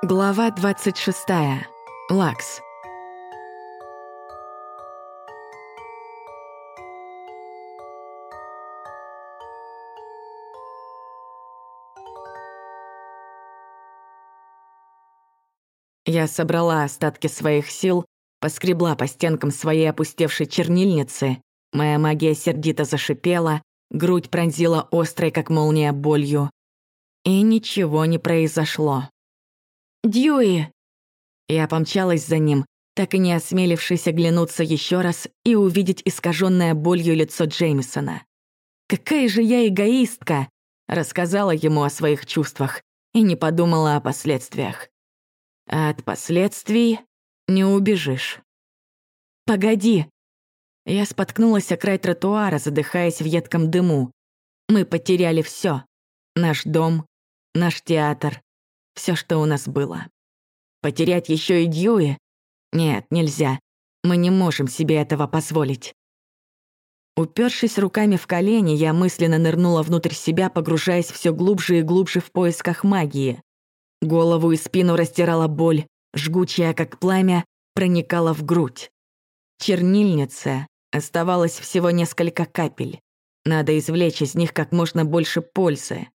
Глава 26. Лакс. Я собрала остатки своих сил, поскребла по стенкам своей опустевшей чернильницы, моя магия сердито зашипела, грудь пронзила острой, как молния, болью. И ничего не произошло. «Дьюи!» Я помчалась за ним, так и не осмелившись оглянуться еще раз и увидеть искаженное болью лицо Джеймисона. «Какая же я эгоистка!» Рассказала ему о своих чувствах и не подумала о последствиях. А от последствий не убежишь. «Погоди!» Я споткнулась о край тротуара, задыхаясь в едком дыму. Мы потеряли все: Наш дом, наш театр, все, что у нас было. Потерять еще и Дьюи? Нет, нельзя. Мы не можем себе этого позволить. Упершись руками в колени, я мысленно нырнула внутрь себя, погружаясь все глубже и глубже в поисках магии. Голову и спину растирала боль, жгучая, как пламя, проникала в грудь. Чернильница оставалось всего несколько капель. Надо извлечь из них как можно больше пользы.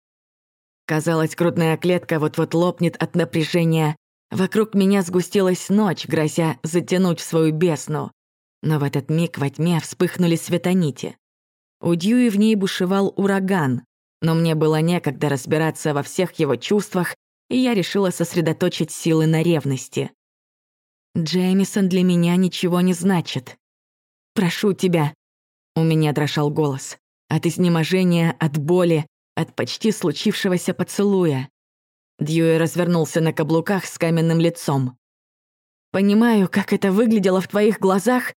Казалось, грудная клетка вот-вот лопнет от напряжения. Вокруг меня сгустилась ночь, грозя затянуть в свою бесну. Но в этот миг во тьме вспыхнули светонити. У Дьюи в ней бушевал ураган, но мне было некогда разбираться во всех его чувствах, и я решила сосредоточить силы на ревности. «Джеймисон для меня ничего не значит. Прошу тебя». У меня дрожал голос. От изнеможения, от боли, от почти случившегося поцелуя. Дьюи развернулся на каблуках с каменным лицом. «Понимаю, как это выглядело в твоих глазах?»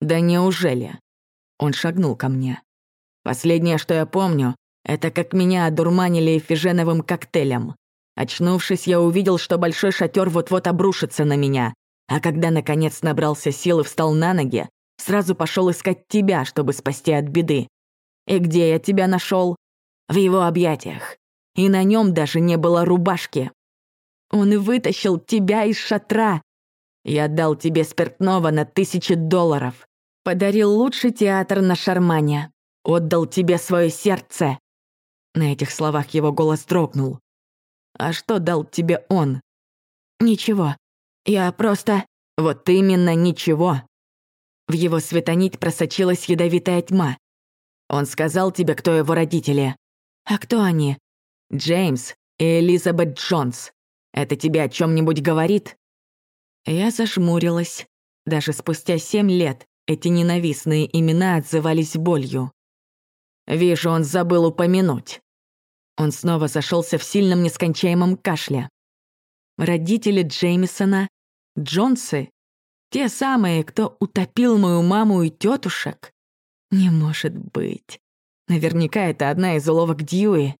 «Да неужели?» Он шагнул ко мне. «Последнее, что я помню, это как меня одурманили эфиженовым коктейлем. Очнувшись, я увидел, что большой шатер вот-вот обрушится на меня, а когда, наконец, набрался сил и встал на ноги, сразу пошел искать тебя, чтобы спасти от беды. И где я тебя нашел? В его объятиях, и на нем даже не было рубашки. Он вытащил тебя из шатра. Я дал тебе спиртного на тысячи долларов, подарил лучший театр на Шармане, отдал тебе свое сердце. На этих словах его голос дрогнул. А что дал тебе он? Ничего. Я просто... Вот именно ничего. В его светонить просочилась ядовитая тьма. Он сказал тебе, кто его родители. «А кто они?» «Джеймс и Элизабет Джонс. Это тебе о чем нибудь говорит?» Я зажмурилась. Даже спустя семь лет эти ненавистные имена отзывались болью. «Вижу, он забыл упомянуть». Он снова зашелся в сильном нескончаемом кашле. Родители Джеймисона, Джонсы, те самые, кто утопил мою маму и тетушек? Не может быть. Наверняка это одна из уловок Дьюи.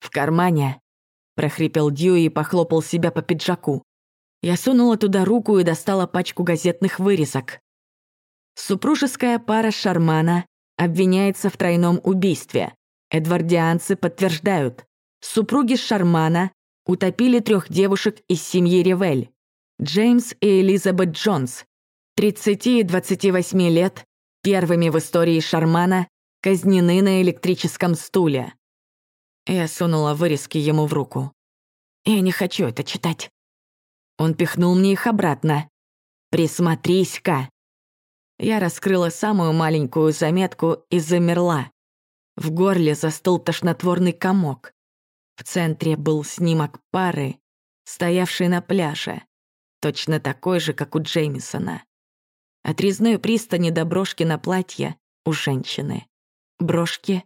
«В кармане», — прохрипел Дьюи и похлопал себя по пиджаку. Я сунула туда руку и достала пачку газетных вырезок. Супружеская пара Шармана обвиняется в тройном убийстве. Эдвардианцы подтверждают. Супруги Шармана утопили трех девушек из семьи Ревель. Джеймс и Элизабет Джонс, 30 и 28 лет, первыми в истории Шармана казнены на электрическом стуле. Я сунула вырезки ему в руку. Я не хочу это читать. Он пихнул мне их обратно. «Присмотрись-ка!» Я раскрыла самую маленькую заметку и замерла. В горле застыл тошнотворный комок. В центре был снимок пары, стоявшей на пляже, точно такой же, как у Джеймисона. От резной пристани до брошки на платье у женщины брошки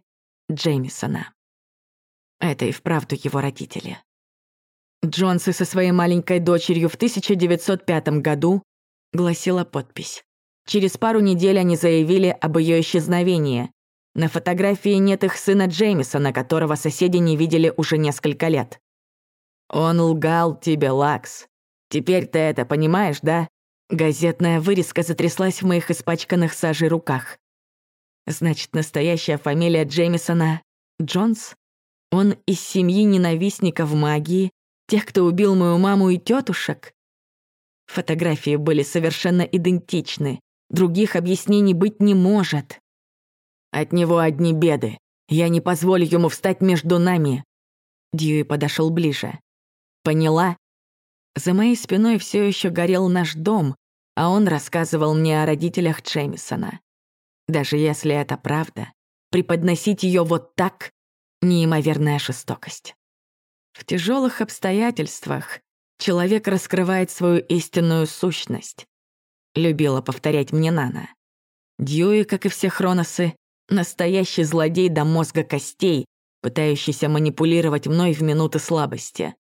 Джеймисона. Это и вправду его родители. Джонсы со своей маленькой дочерью в 1905 году гласила подпись. Через пару недель они заявили об ее исчезновении. На фотографии нет их сына Джеймисона, которого соседи не видели уже несколько лет. «Он лгал тебе, Лакс. Теперь ты это понимаешь, да?» Газетная вырезка затряслась в моих испачканных сажей руках. Значит, настоящая фамилия Джеймисона — Джонс? Он из семьи ненавистников магии, Тех, кто убил мою маму и тетушек? Фотографии были совершенно идентичны. Других объяснений быть не может. От него одни беды. Я не позволю ему встать между нами. Дьюи подошел ближе. Поняла? За моей спиной все еще горел наш дом, а он рассказывал мне о родителях Джеймисона. Даже если это правда, преподносить ее вот так — неимоверная жестокость. В тяжелых обстоятельствах человек раскрывает свою истинную сущность. Любила повторять мне Нана. Дьюи, как и все хроносы, настоящий злодей до мозга костей, пытающийся манипулировать мной в минуты слабости.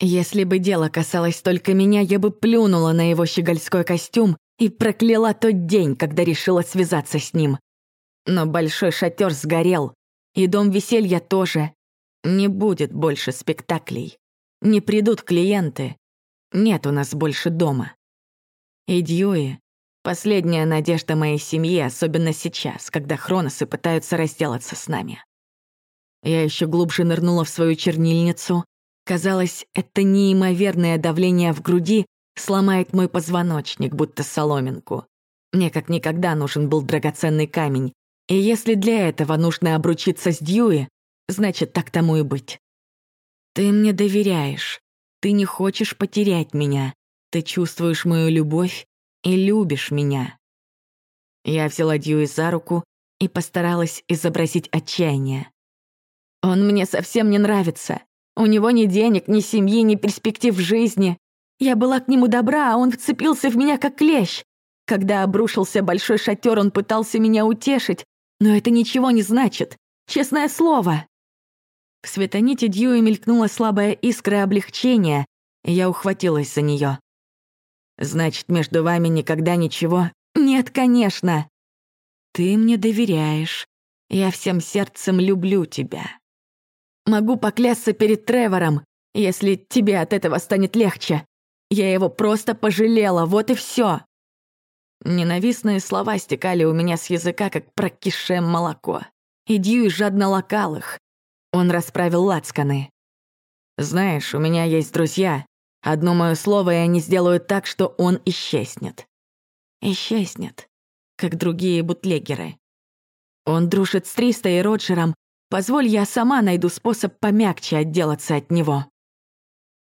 Если бы дело касалось только меня, я бы плюнула на его щегольской костюм и прокляла тот день, когда решила связаться с ним. Но большой шатер сгорел, и дом веселья тоже, не будет больше спектаклей. Не придут клиенты. Нет у нас больше дома. И Дьюи — последняя надежда моей семьи, особенно сейчас, когда хроносы пытаются разделаться с нами. Я еще глубже нырнула в свою чернильницу. Казалось, это неимоверное давление в груди сломает мой позвоночник, будто соломинку. Мне как никогда нужен был драгоценный камень. И если для этого нужно обручиться с Дьюи, значит, так тому и быть. Ты мне доверяешь. Ты не хочешь потерять меня. Ты чувствуешь мою любовь и любишь меня. Я взяла Дьюи за руку и постаралась изобразить отчаяние. Он мне совсем не нравится. У него ни денег, ни семьи, ни перспектив жизни. Я была к нему добра, а он вцепился в меня как клещ. Когда обрушился большой шатер, он пытался меня утешить, но это ничего не значит. Честное слово. В светоните Дьюи мелькнула слабая искра облегчения, и я ухватилась за нее. «Значит, между вами никогда ничего?» «Нет, конечно!» «Ты мне доверяешь. Я всем сердцем люблю тебя. Могу поклясться перед Тревором, если тебе от этого станет легче. Я его просто пожалела, вот и все. Ненавистные слова стекали у меня с языка, как прокисшее молоко. И Дьюи жадно лакал их, он расправил лацканы. «Знаешь, у меня есть друзья. Одно мое слово, и они сделают так, что он исчезнет». «Исчезнет», как другие бутлегеры. Он дружит с Триста и Роджером. Позволь, я сама найду способ помягче отделаться от него.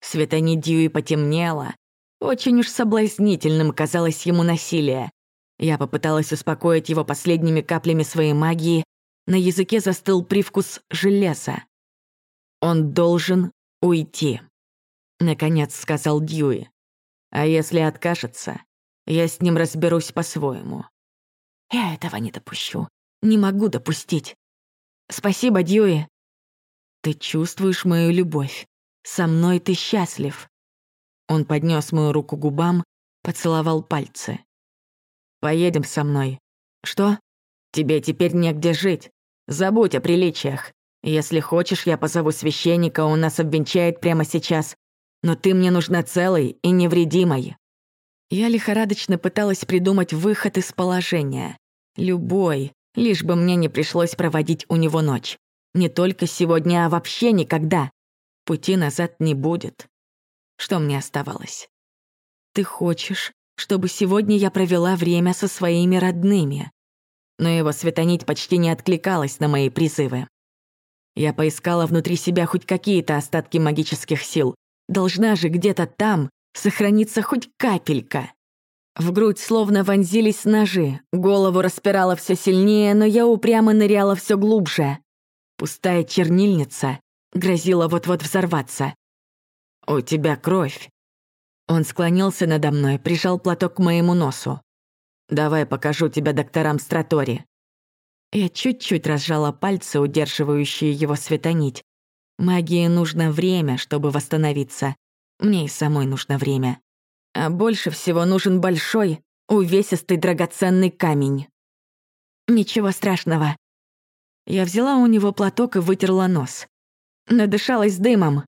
Светани Дьюи потемнело. Очень уж соблазнительным казалось ему насилие. Я попыталась успокоить его последними каплями своей магии, на языке застыл привкус железа. «Он должен уйти», — наконец сказал Дьюи. «А если откажется, я с ним разберусь по-своему». «Я этого не допущу. Не могу допустить. Спасибо, Дьюи». «Ты чувствуешь мою любовь. Со мной ты счастлив». Он поднес мою руку губам, поцеловал пальцы. «Поедем со мной». «Что? Тебе теперь негде жить. Забудь о приличиях. Если хочешь, я позову священника, он нас обвенчает прямо сейчас. Но ты мне нужна целой и невредимой». Я лихорадочно пыталась придумать выход из положения. Любой, лишь бы мне не пришлось проводить у него ночь. Не только сегодня, а вообще никогда. Пути назад не будет. Что мне оставалось? Ты хочешь, чтобы сегодня я провела время со своими родными но его светонить почти не откликалась на мои призывы. Я поискала внутри себя хоть какие-то остатки магических сил. Должна же где-то там сохраниться хоть капелька. В грудь словно вонзились ножи, голову распирала все сильнее, но я упрямо ныряла все глубже. Пустая чернильница грозила вот-вот взорваться. «У тебя кровь». Он склонился надо мной, прижал платок к моему носу. Давай покажу тебя докторам Стратори». Я чуть-чуть разжала пальцы, удерживающие его светонить. Магии нужно время, чтобы восстановиться. Мне и самой нужно время. А больше всего нужен большой, увесистый драгоценный камень. Ничего страшного. Я взяла у него платок и вытерла нос. Надышалась дымом.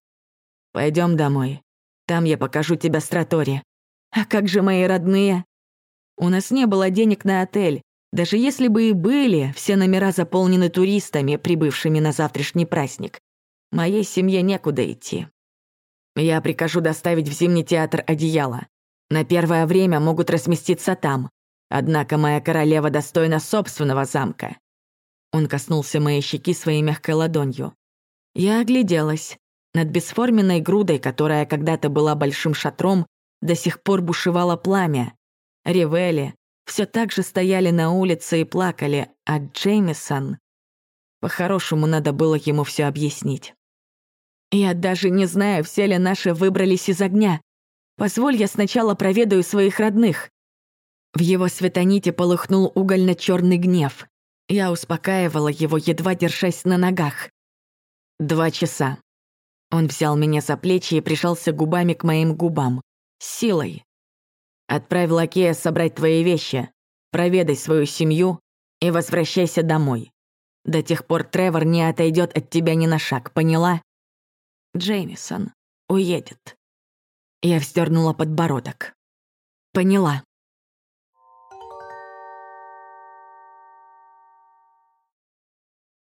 Пойдем домой. Там я покажу тебя Стратори. А как же мои родные? У нас не было денег на отель. Даже если бы и были, все номера заполнены туристами, прибывшими на завтрашний праздник. Моей семье некуда идти. Я прикажу доставить в Зимний театр одеяло. На первое время могут разместиться там. Однако моя королева достойна собственного замка». Он коснулся моей щеки своей мягкой ладонью. Я огляделась. Над бесформенной грудой, которая когда-то была большим шатром, до сих пор бушевало пламя. Ревели все так же стояли на улице и плакали, а Джеймисон... По-хорошему, надо было ему все объяснить. «Я даже не знаю, все ли наши выбрались из огня. Позволь, я сначала проведаю своих родных». В его светоните полыхнул угольно черный гнев. Я успокаивала его, едва держась на ногах. Два часа. Он взял меня за плечи и прижался губами к моим губам. Силой. Отправь лакея собрать твои вещи, проведай свою семью и возвращайся домой. До тех пор Тревор не отойдет от тебя ни на шаг, поняла? Джеймисон уедет. Я вздернула подбородок. Поняла.